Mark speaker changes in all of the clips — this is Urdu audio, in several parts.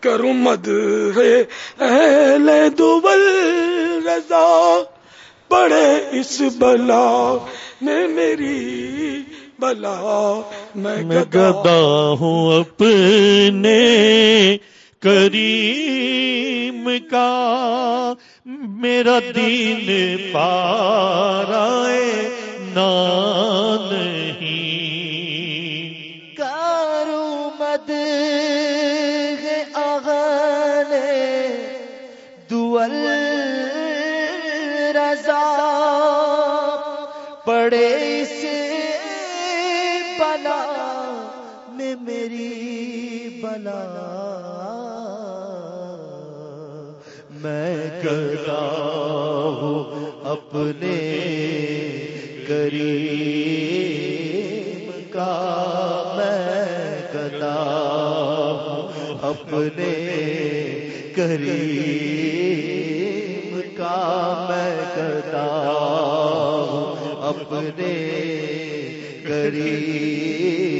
Speaker 1: کروں مد ہے اہل دول رضا۔ پڑے اس بلا میں میری بلا۔ میں
Speaker 2: گدا ہوں اپنے کریم کا۔ میرا دین پارا میں کرتا ہوں اپنے کریم کا میں کرتا ہوں اپنے کریم کا میں کرتا ہوں اپنے کریم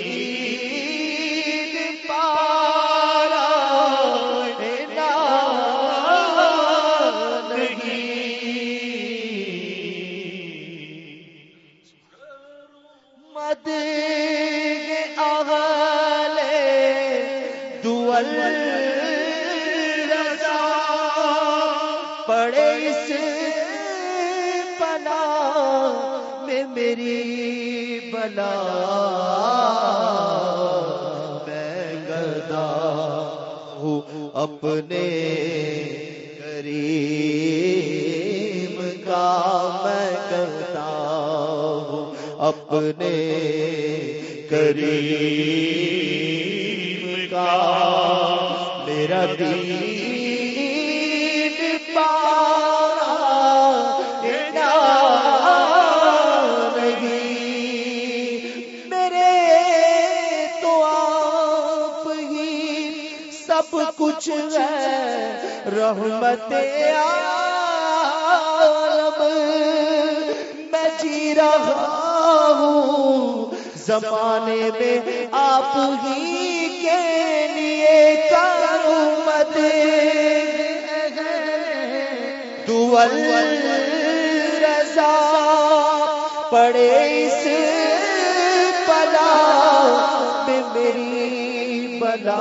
Speaker 2: دل اپنے کریم کا میں کرتا ہوں اپنے کریم کا میرا دین رحمت عالم، میں جی رہا ہوں۔ زمانے میں آپ ہی کے لیے کرمت دول رضا پڑے اس پلا میری بلا۔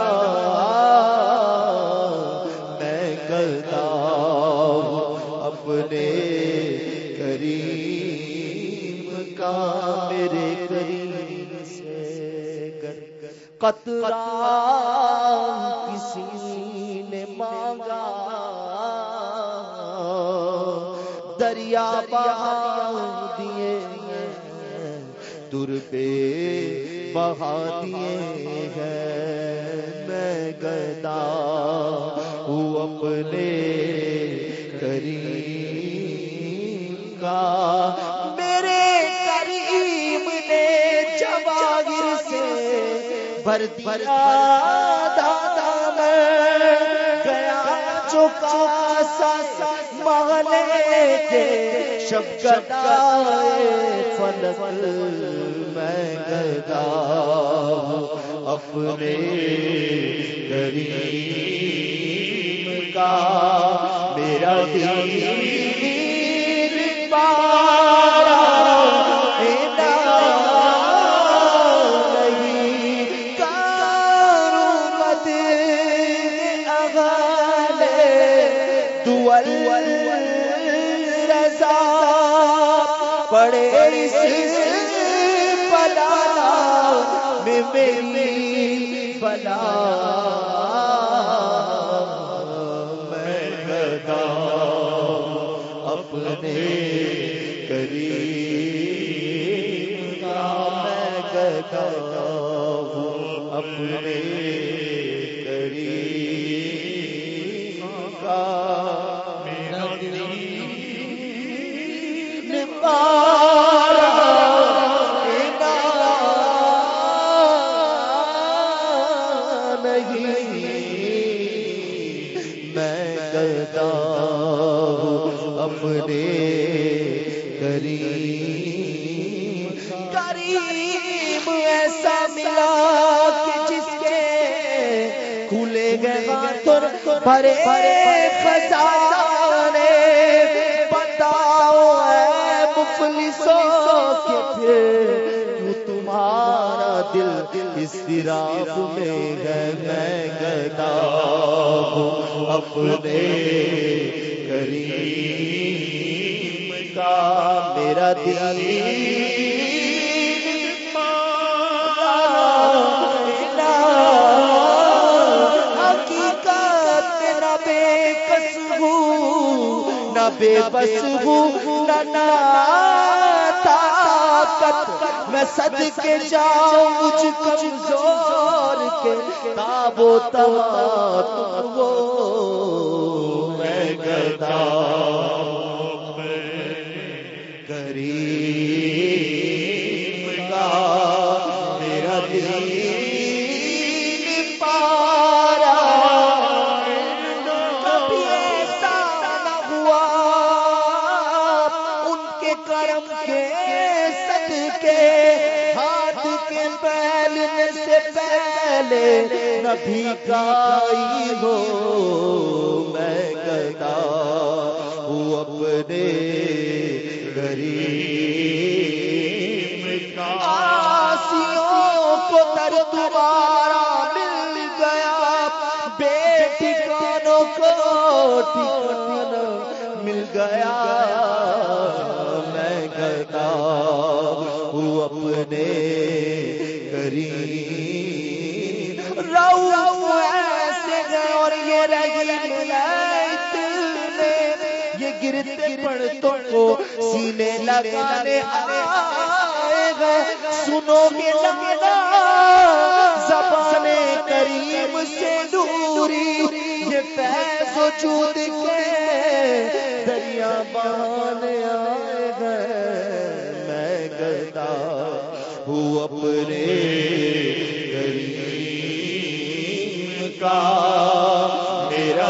Speaker 2: قطرہ کسی نے مانگا۔ دریا بہا دیے تر پہ بہا دیے ہیں۔ میں گدا ہوں اپنے کریم کا بھر دیا، دادا میں گیا، چکا سا محلے کے شب گدائے فلک میں گدا۔ اپنے کریم کا، میرا دین پارا میری بلا۔ میں گدا اپنے
Speaker 3: بھرے خزانے بتاؤ اے مفلسوں کہ پھر
Speaker 2: کیوں تمہارا دل اس راب میں ہے، میں گدا ہوں اپنے کریم کا میرا دل
Speaker 3: بے بس ہوں۔ نہ طاقت، میں صد کے جاؤں، مجھ کمزور کے تاب و تمام وہ
Speaker 2: میں گدا
Speaker 3: میں کریم
Speaker 2: نبی گائی ہو، میں گدا ہوں اپنے کریم کا۔
Speaker 3: آسیوں کو در تمہارا مل گیا، بے ٹھکانوں کو ٹھکان
Speaker 2: مل گیا۔ میں گدا ہوں اپنے کریم
Speaker 3: رو ایسے گئے اور یہ رہی ملائی دل یہ گرتے پڑتوں کو سینے لگانے آئے گئے سنو گے لگنا زبان کریم سے دوری، یہ فیض و جود کے دریا بہانے آئے گئے
Speaker 2: میں گدا ہوں اپنے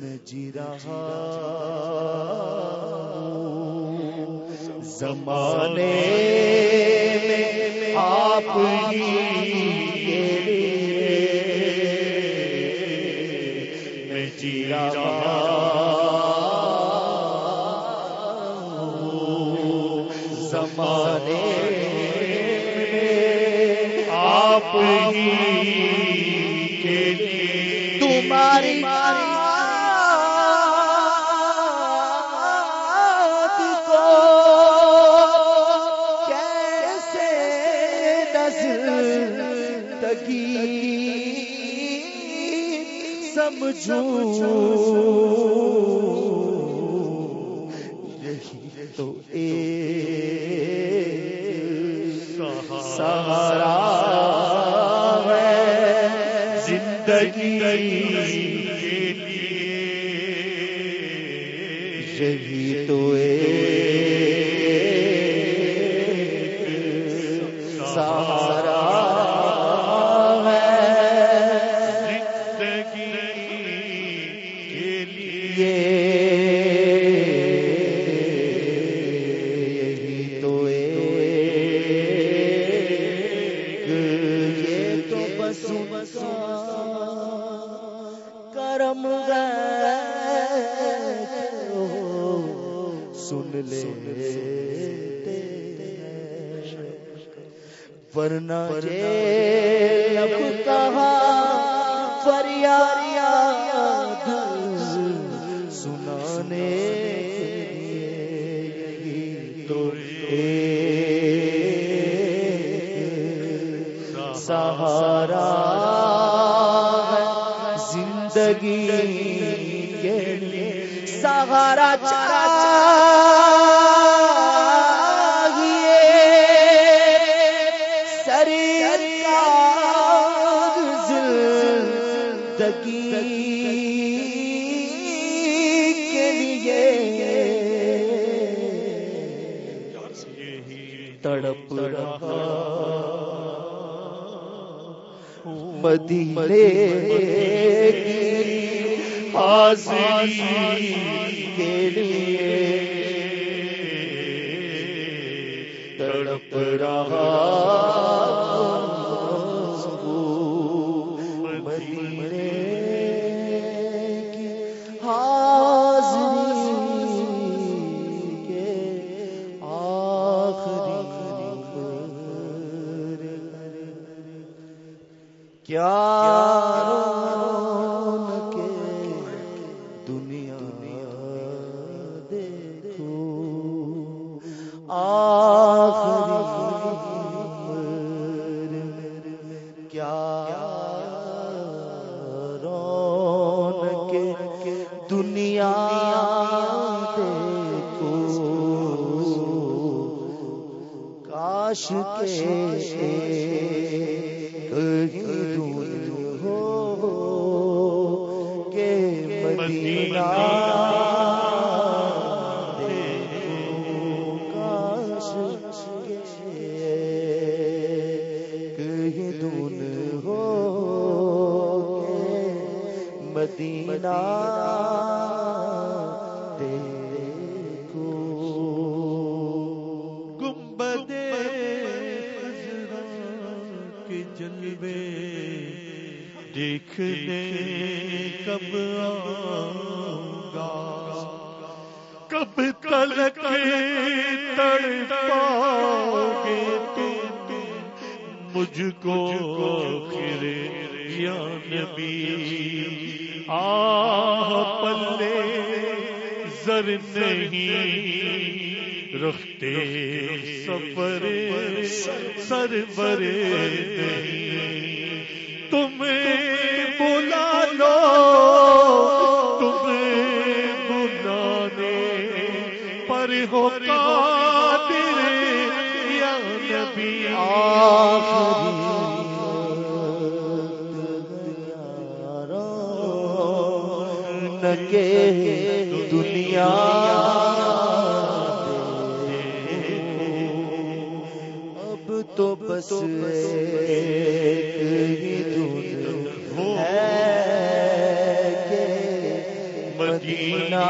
Speaker 2: میں جی رہا زمانے میں آپ ہی ہی کے لیے
Speaker 3: تمہاری
Speaker 2: زندگی کے لیے۔ یہی تو ایک ورنہ
Speaker 3: اب کہاں فریاد
Speaker 2: سنانے سہارا زندگی کے لیے۔ سہارا چاہیے زندگی کے لیے تڑپ رہا۔ مدینے کی حاضری کے لیے تڑپ رہا۔ دیکھو آخری کیا رونق دنیا دیکھو۔ کاش کے کہیں دور ہو کہ مدینہ
Speaker 3: جلوے دیکھنے کب آؤں گا؟ کب تلک تڑ پاؤ گے تم؟ مجھ کو آخر یا نبی، آہ پلے زر نہیں رکھتے سفر سرور تمہیں بلا لو تمہیں بلانے پر ہو قادر یا نبی۔
Speaker 2: کے دنیا۔ بس ایک ہی ہے کہ مدینہ